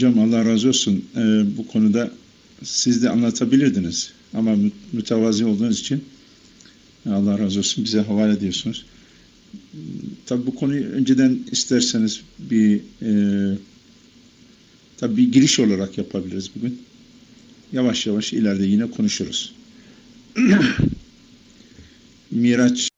Hocam Allah razı olsun. Ee, bu konuda siz de anlatabilirdiniz. Ama mütevazi olduğunuz için Allah razı olsun bize havale ediyorsunuz. Tabi bu konuyu önceden isterseniz bir e, tabi bir giriş olarak yapabiliriz bugün. Yavaş yavaş ileride yine konuşuruz. Miraç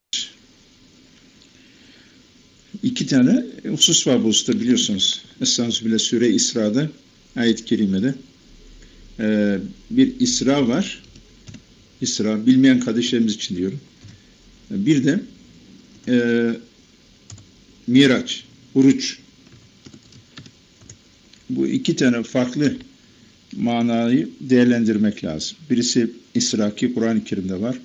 iki tane husus var bu usta biliyorsunuz. Estağfirullah Sure İsra'da ayet-i kerimede e, bir İsra var. İsra bilmeyen kardeşlerimiz için diyorum. Bir de e, Miraç, Uruç. Bu iki tane farklı manayı değerlendirmek lazım. Birisi İsra ki Kur'an-ı Kerim'de var.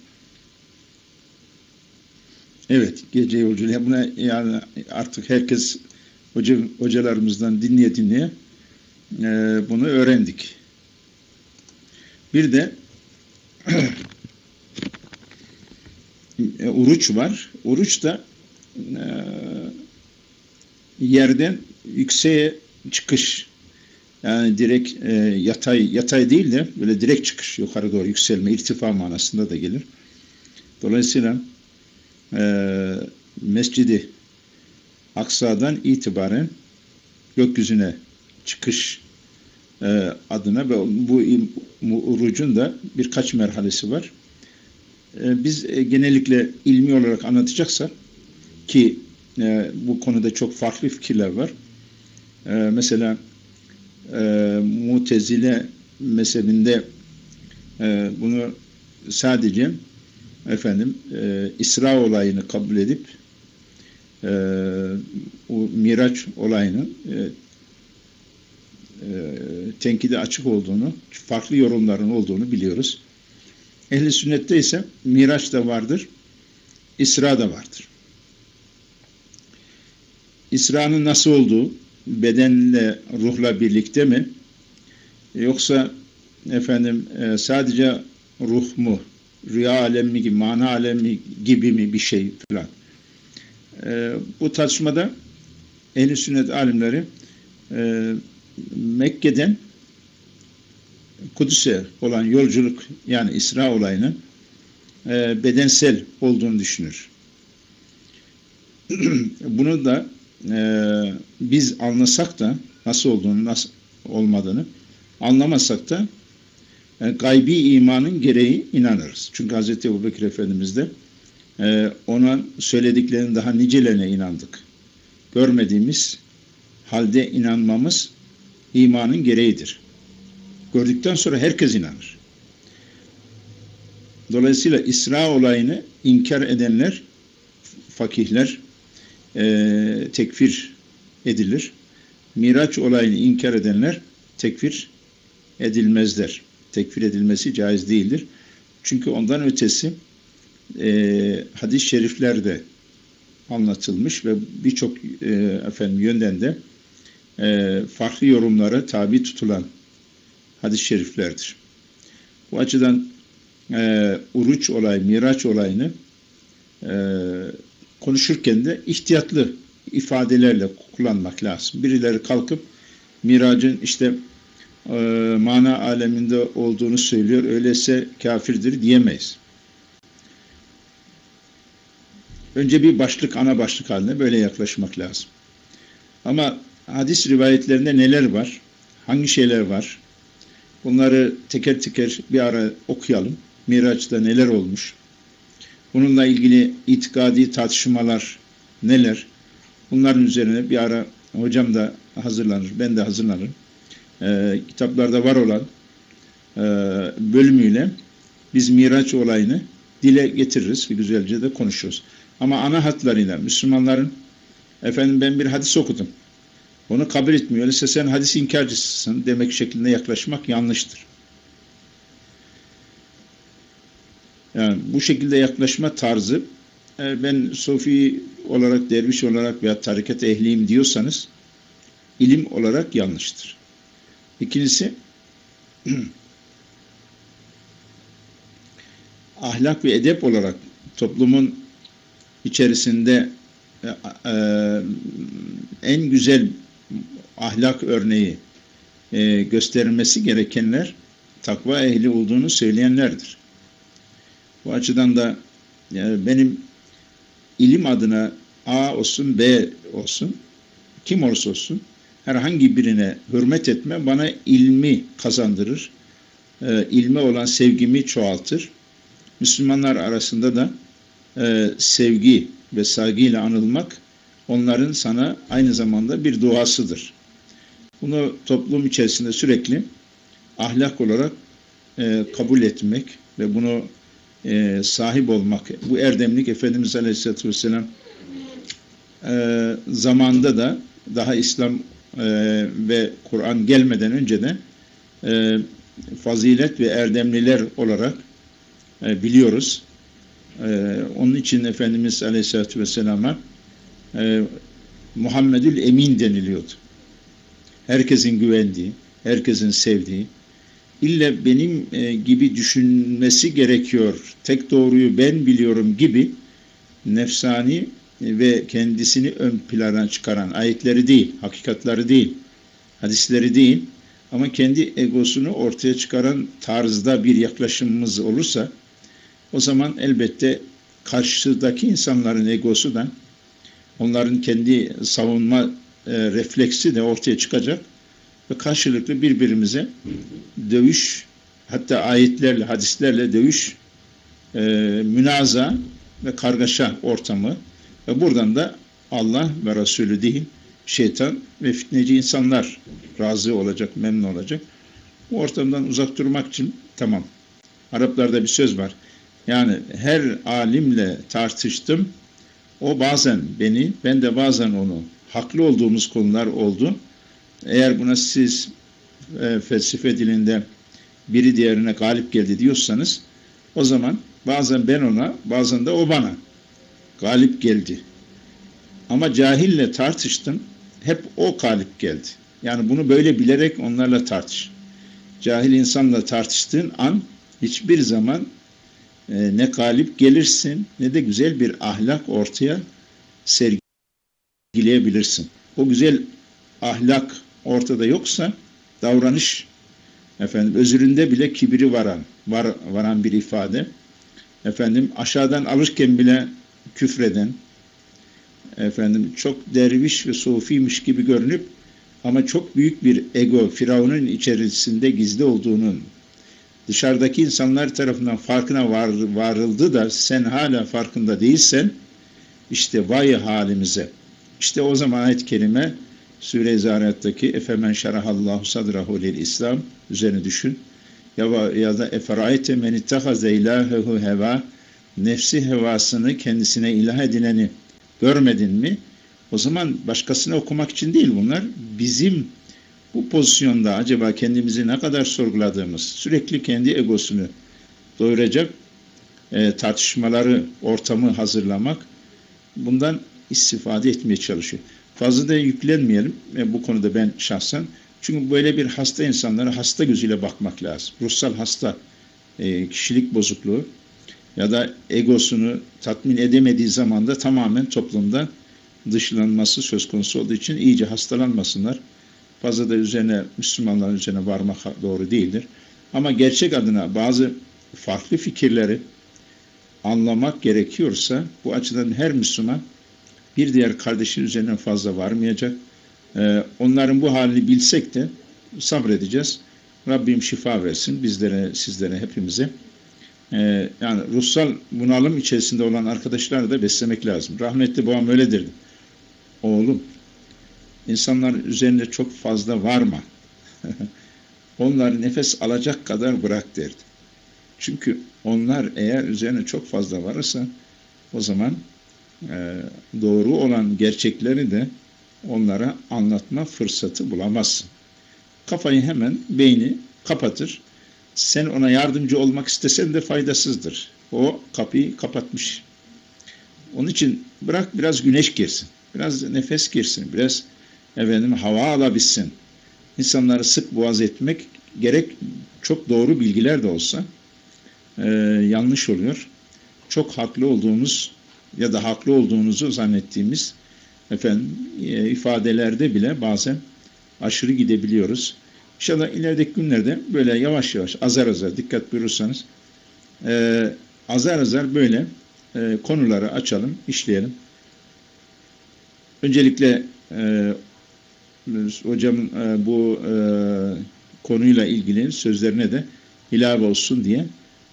Evet, gece yolculuğu. Buna yani artık herkes hoca, hocalarımızdan dinleye dinleye e, bunu öğrendik. Bir de e, uruç var. Uruç da e, yerden yükseğe çıkış. Yani direkt e, yatay yatay değil de böyle direkt çıkış yukarı doğru yükselme, irtifa manasında da gelir. Dolayısıyla e, Mescidi Aksa'dan itibaren gökyüzüne çıkış e, adına ve bu, orucun da birkaç merhalesi var. E, biz genellikle ilmi olarak anlatacaksak ki bu konuda çok farklı fikirler var. Mesela e, Mutezile mezhebinde bunu sadece efendim e, İsra olayını kabul edip e, o Miraç olayının e, e, tenkide açık olduğunu, farklı yorumların olduğunu biliyoruz. Ehli sünnette ise Miraç da vardır, İsra da vardır. İsra'nın nasıl olduğu, bedenle, ruhla birlikte mi? Yoksa efendim e, sadece ruh mu, rüya alemi gibi, mana alemi gibi mi bir şey falan. E, bu tartışmada ehl sünnet alimleri e, Mekke'den Kudüs'e olan yolculuk yani İsra olayının e, bedensel olduğunu düşünür. Bunu da e, biz anlasak da nasıl olduğunu, nasıl olmadığını anlamasak da e, gaybi imanın gereği inanırız. Çünkü Hz. Ebu Bekir Efendimiz de e, ona söylediklerinin daha nicelerine inandık. Görmediğimiz halde inanmamız imanın gereğidir. Gördükten sonra herkes inanır. Dolayısıyla İsra olayını inkar edenler, fakihler e, tekfir edilir. Miraç olayını inkar edenler tekfir edilmezler. Tekfir edilmesi caiz değildir. Çünkü ondan ötesi e, hadis-i şeriflerde anlatılmış ve birçok e, efendim yönden de e, farklı yorumlara tabi tutulan hadis-i şeriflerdir. Bu açıdan e, uruç olay, miraç olayını e, konuşurken de ihtiyatlı ifadelerle kullanmak lazım. Birileri kalkıp miracın işte e, mana aleminde olduğunu söylüyor, öyleyse kafirdir diyemeyiz. Önce bir başlık, ana başlık haline böyle yaklaşmak lazım. Ama hadis rivayetlerinde neler var? Hangi şeyler var? Bunları teker teker bir ara okuyalım. Miraç'ta neler olmuş? Bununla ilgili itikadi tartışmalar neler? Bunların üzerine bir ara hocam da hazırlanır, ben de hazırlanırım. Ee, kitaplarda var olan e, bölümüyle biz Miraç olayını dile getiririz ve güzelce de konuşuruz. Ama ana hatlarıyla Müslümanların efendim ben bir hadis okudum. Onu kabul etmiyor. Öyleyse sen hadis inkarcısısın demek şeklinde yaklaşmak yanlıştır. Yani bu şekilde yaklaşma tarzı e, ben sofi olarak, derviş olarak veya tarikat ehliyim diyorsanız ilim olarak yanlıştır. İkincisi ahlak ve edep olarak toplumun içerisinde e, e, en güzel ahlak örneği e, gösterilmesi gerekenler takva ehli olduğunu söyleyenlerdir. Bu açıdan da yani benim ilim adına A olsun B olsun kim olursa olsun herhangi birine hürmet etme bana ilmi kazandırır. E, ilme olan sevgimi çoğaltır. Müslümanlar arasında da e, sevgi ve saygıyla anılmak onların sana aynı zamanda bir duasıdır. Bunu toplum içerisinde sürekli ahlak olarak e, kabul etmek ve bunu e, sahip olmak. Bu erdemlik Efendimiz Aleyhisselatü Vesselam e, zamanda da daha İslam e, ve Kur'an gelmeden önce de e, fazilet ve erdemliler olarak e, biliyoruz. E, onun için Efendimiz Aleyhisselatü Vesselam'a e, Muhammedül Emin deniliyordu. Herkesin güvendiği, herkesin sevdiği, illa benim e, gibi düşünmesi gerekiyor, tek doğruyu ben biliyorum gibi nefsani ve kendisini ön plana çıkaran ayetleri değil, hakikatleri değil, hadisleri değil ama kendi egosunu ortaya çıkaran tarzda bir yaklaşımımız olursa o zaman elbette karşıdaki insanların egosu da onların kendi savunma e, refleksi de ortaya çıkacak ve karşılıklı birbirimize dövüş hatta ayetlerle, hadislerle dövüş, e, münaza ve kargaşa ortamı ve buradan da Allah ve Resulü değil, şeytan ve fitneci insanlar razı olacak, memnun olacak. Bu ortamdan uzak durmak için tamam. Araplarda bir söz var. Yani her alimle tartıştım. O bazen beni, ben de bazen onu. Haklı olduğumuz konular oldu. Eğer buna siz e, felsefe dilinde biri diğerine galip geldi diyorsanız o zaman bazen ben ona, bazen de o bana galip geldi. Ama cahille tartıştım, hep o galip geldi. Yani bunu böyle bilerek onlarla tartış. Cahil insanla tartıştığın an hiçbir zaman e, ne galip gelirsin ne de güzel bir ahlak ortaya sergileyebilirsin. O güzel ahlak ortada yoksa davranış efendim özüründe bile kibiri varan var, varan bir ifade. Efendim aşağıdan alırken bile küfreden efendim çok derviş ve sufiymiş gibi görünüp ama çok büyük bir ego Firavun'un içerisinde gizli olduğunun dışarıdaki insanlar tarafından farkına var, varıldı da sen hala farkında değilsen işte vay halimize. İşte o zaman ayet-i kerime Sure-i Zariyat'taki efemen şerahallahu sadrahu lil İslam üzerine düşün. Ya, ya da eferayte men ittahaze ilahehu heva nefsi hevasını kendisine ilah edineni görmedin mi? O zaman başkasını okumak için değil bunlar. Bizim bu pozisyonda acaba kendimizi ne kadar sorguladığımız, sürekli kendi egosunu doyuracak e, tartışmaları, ortamı hazırlamak, bundan istifade etmeye çalışıyor. Fazla da yüklenmeyelim e, bu konuda ben şahsen. Çünkü böyle bir hasta insanlara hasta gözüyle bakmak lazım. Ruhsal hasta, e, kişilik bozukluğu ya da egosunu tatmin edemediği zaman da tamamen toplumda dışlanması söz konusu olduğu için iyice hastalanmasınlar. Fazla da üzerine Müslümanların üzerine varmak doğru değildir. Ama gerçek adına bazı farklı fikirleri anlamak gerekiyorsa bu açıdan her Müslüman bir diğer kardeşin üzerine fazla varmayacak. Ee, onların bu halini bilsek de sabredeceğiz. Rabbim şifa versin bizlere, sizlere, hepimize. Ee, yani ruhsal bunalım içerisinde olan arkadaşları da beslemek lazım. Rahmetli babam öyledir. Oğlum, insanlar üzerinde çok fazla varma. Onları nefes alacak kadar bırak derdi. Çünkü onlar eğer üzerine çok fazla varırsa o zaman e, doğru olan gerçekleri de onlara anlatma fırsatı bulamazsın. Kafayı hemen beyni kapatır. Sen ona yardımcı olmak istesen de faydasızdır. O kapıyı kapatmış. Onun için bırak biraz güneş girsin. Biraz nefes girsin. Biraz efendim hava alabilsin. İnsanları sık boğaz etmek gerek çok doğru bilgiler de olsa e, yanlış oluyor. Çok haklı olduğumuz ya da haklı olduğunuzu zannettiğimiz efendim e, ifadelerde bile bazen aşırı gidebiliyoruz. İnşallah ilerideki günlerde böyle yavaş yavaş azar azar dikkat buyurursanız e, azar azar böyle e, konuları açalım, işleyelim. Öncelikle e, hocamın e, bu e, konuyla ilgili sözlerine de ilave olsun diye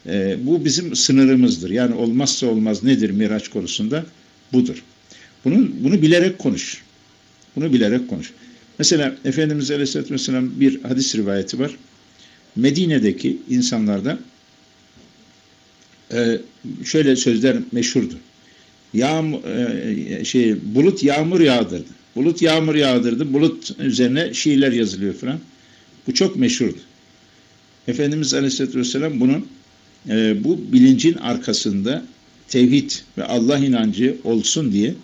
e, bu bizim sınırımızdır. Yani olmazsa olmaz nedir Miraç konusunda? Budur. Bunun, bunu bilerek konuş. Bunu bilerek konuş. Mesela Efendimiz Aleyhisselatü Vesselam bir hadis rivayeti var. Medine'deki insanlarda e, şöyle sözler meşhurdu. Yağmur, e, şey, bulut yağmur yağdırdı. Bulut yağmur yağdırdı. Bulut üzerine şiirler yazılıyor falan. Bu çok meşhurdu. Efendimiz Aleyhisselatü Vesselam bunun e, bu bilincin arkasında tevhid ve Allah inancı olsun diye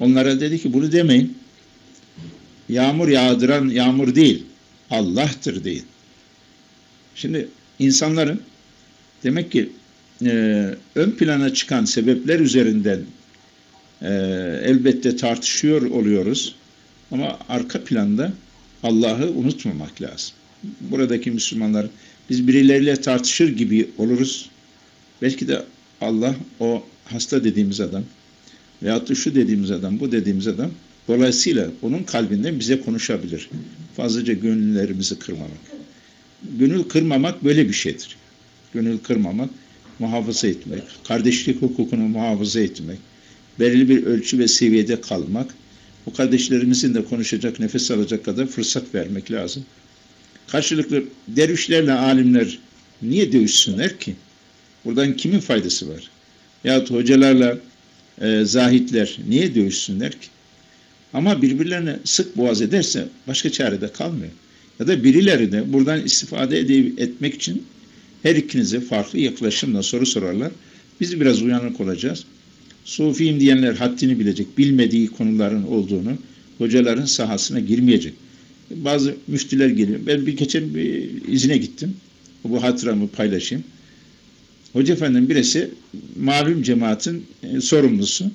onlara dedi ki bunu demeyin. Yağmur yağdıran yağmur değil, Allah'tır deyin. Şimdi insanların demek ki e, ön plana çıkan sebepler üzerinden e, elbette tartışıyor oluyoruz. Ama arka planda Allah'ı unutmamak lazım. Buradaki Müslümanlar biz birileriyle tartışır gibi oluruz. Belki de Allah o hasta dediğimiz adam veyahut da şu dediğimiz adam, bu dediğimiz adam dolayısıyla onun kalbinden bize konuşabilir. Fazlaca gönüllerimizi kırmamak. Gönül kırmamak böyle bir şeydir. Gönül kırmamak, muhafaza etmek, kardeşlik hukukunu muhafaza etmek, belirli bir ölçü ve seviyede kalmak, bu kardeşlerimizin de konuşacak, nefes alacak kadar fırsat vermek lazım. Karşılıklı dervişlerle alimler niye dövüşsünler ki? Buradan kimin faydası var? Yahut hocalarla e, zahitler niye dövüşsünler ki? Ama birbirlerine sık boğaz ederse başka çare de kalmıyor. Ya da birileri de buradan istifade etmek için her ikinize farklı yaklaşımla soru sorarlar. Biz biraz uyanık olacağız. Sufiyim diyenler haddini bilecek, bilmediği konuların olduğunu, hocaların sahasına girmeyecek. Bazı müftüler geliyor. Ben bir geçen bir izine gittim. Bu hatıramı paylaşayım. Hoca efendim birisi malum cemaatin e, sorumlusu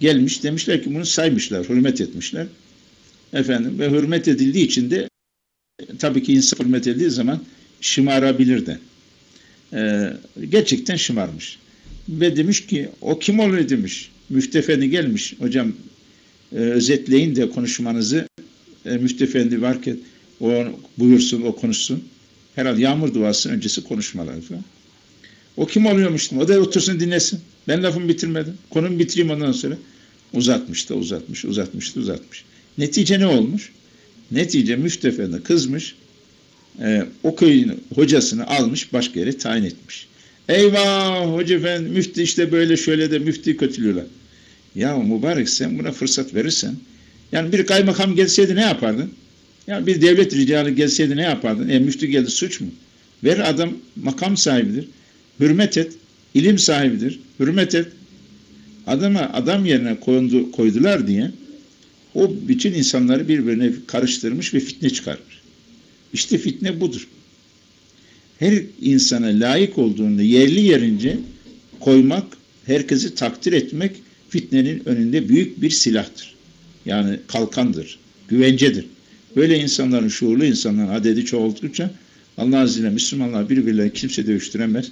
gelmiş demişler ki bunu saymışlar, hürmet etmişler. Efendim ve hürmet edildiği için de tabii ki insan hürmet edildiği zaman şımarabilir de. E, gerçekten şımarmış. Ve demiş ki o kim oluyor demiş. Müftefendi gelmiş. Hocam e, özetleyin de konuşmanızı e, müftefendi varken o buyursun, o konuşsun. Herhalde yağmur duası öncesi konuşmalar falan. O kim oluyormuş? O da otursun dinlesin. Ben lafımı bitirmedim. Konumu bitireyim ondan sonra. Uzatmış da uzatmış, uzatmış da uzatmış. Netice ne olmuş? Netice müftefendi kızmış. E, o köyün hocasını almış başka yere tayin etmiş. Eyvah hoca efendi müftü işte böyle şöyle de müftü kötülüyorlar. Ya mübarek sen buna fırsat verirsen yani bir kaymakam gelseydi ne yapardın? Ya bir devlet ricalı gelseydi ne yapardın? E müftü geldi suç mu? Ver adam makam sahibidir. Hürmet et. ilim sahibidir. Hürmet et. Adama adam yerine koydu, koydular diye o bütün insanları birbirine karıştırmış ve fitne çıkarmış. İşte fitne budur. Her insana layık olduğunda yerli yerince koymak, herkesi takdir etmek fitnenin önünde büyük bir silahtır. Yani kalkandır, güvencedir. Böyle insanların, şuurlu insanların adedi çoğalttıkça Allah Azze ve Müslümanlar birbirlerini kimse dövüştüremez.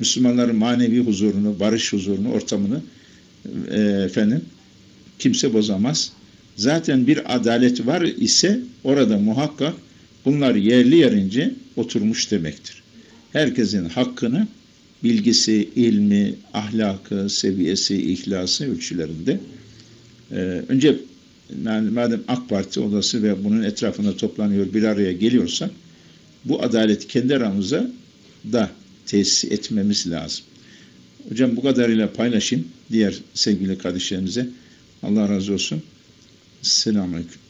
Müslümanların manevi huzurunu, barış huzurunu, ortamını e, efendim kimse bozamaz. Zaten bir adalet var ise orada muhakkak bunlar yerli yerince oturmuş demektir. Herkesin hakkını bilgisi, ilmi, ahlakı, seviyesi, ihlası ölçülerinde e, önce yani madem AK Parti odası ve bunun etrafında toplanıyor bir araya geliyorsak bu adaleti kendi aramıza da tesis etmemiz lazım. Hocam bu kadarıyla paylaşayım diğer sevgili kardeşlerimize. Allah razı olsun. Selamünaleyküm.